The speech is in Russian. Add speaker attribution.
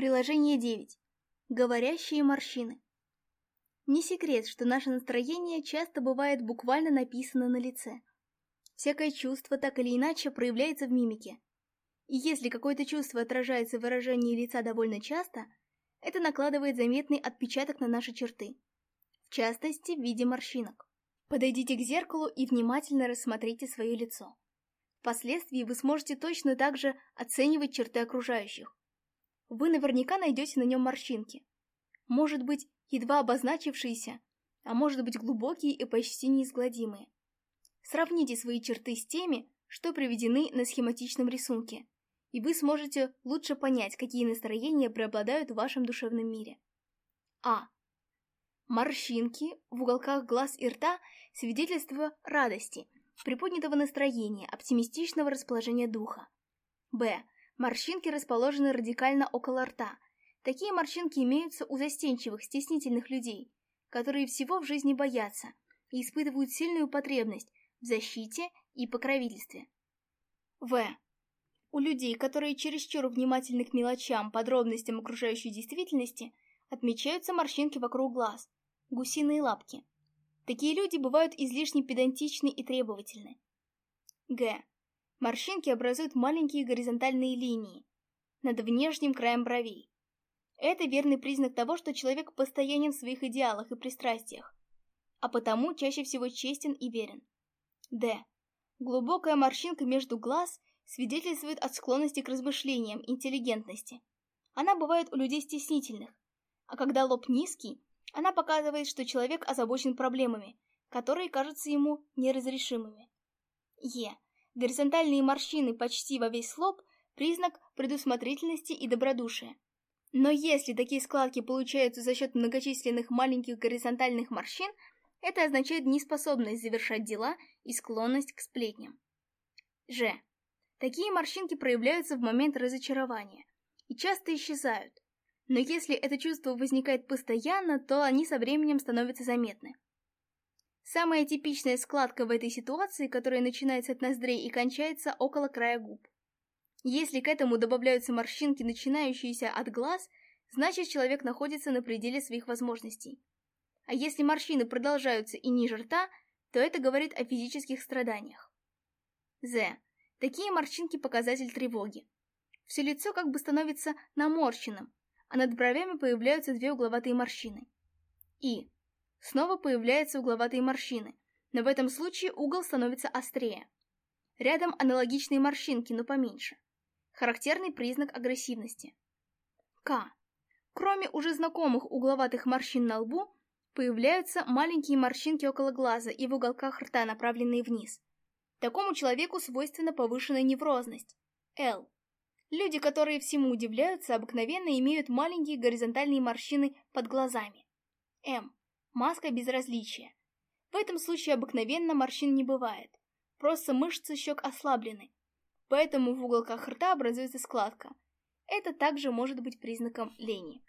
Speaker 1: Приложение 9. Говорящие морщины. Не секрет, что наше настроение часто бывает буквально написано на лице. Всякое чувство так или иначе проявляется в мимике. И если какое-то чувство отражается в выражении лица довольно часто, это накладывает заметный отпечаток на наши черты. В частности, в виде морщинок. Подойдите к зеркалу и внимательно рассмотрите свое лицо. Впоследствии вы сможете точно так же оценивать черты окружающих вы наверняка найдете на нем морщинки. Может быть, едва обозначившиеся, а может быть глубокие и почти неизгладимые. Сравните свои черты с теми, что приведены на схематичном рисунке, и вы сможете лучше понять, какие настроения преобладают в вашем душевном мире. А. Морщинки в уголках глаз и рта – свидетельство радости, приподнятого настроения, оптимистичного расположения духа. Б. Морщинки расположены радикально около рта. Такие морщинки имеются у застенчивых, стеснительных людей, которые всего в жизни боятся и испытывают сильную потребность в защите и покровительстве. В. У людей, которые чересчур внимательны к мелочам, подробностям окружающей действительности, отмечаются морщинки вокруг глаз, гусиные лапки. Такие люди бывают излишне педантичны и требовательны. Г. Морщинки образуют маленькие горизонтальные линии над внешним краем бровей. Это верный признак того, что человек постоянен в своих идеалах и пристрастиях, а потому чаще всего честен и верен. Д. Глубокая морщинка между глаз свидетельствует о склонности к размышлениям, интеллигентности. Она бывает у людей стеснительных, а когда лоб низкий, она показывает, что человек озабочен проблемами, которые кажутся ему неразрешимыми. Е. Горизонтальные морщины почти во весь лоб – признак предусмотрительности и добродушия. Но если такие складки получаются за счет многочисленных маленьких горизонтальных морщин, это означает неспособность завершать дела и склонность к сплетням. Ж. Такие морщинки проявляются в момент разочарования и часто исчезают. Но если это чувство возникает постоянно, то они со временем становятся заметны. Самая типичная складка в этой ситуации, которая начинается от ноздрей и кончается около края губ. Если к этому добавляются морщинки, начинающиеся от глаз, значит человек находится на пределе своих возможностей. А если морщины продолжаются и ниже рта, то это говорит о физических страданиях. З. Такие морщинки – показатель тревоги. Все лицо как бы становится наморщенным, а над бровями появляются две угловатые морщины. И. Снова появляются угловатые морщины, но в этом случае угол становится острее. Рядом аналогичные морщинки, но поменьше. Характерный признак агрессивности. К. Кроме уже знакомых угловатых морщин на лбу, появляются маленькие морщинки около глаза и в уголках рта, направленные вниз. Такому человеку свойственна повышенная неврозность. Л. Люди, которые всему удивляются, обыкновенно имеют маленькие горизонтальные морщины под глазами. М маска безразличия. В этом случае обыкновенно морщин не бывает, просто мышцы щек ослаблены, поэтому в уголках рта образуется складка. Это также может быть признаком лени.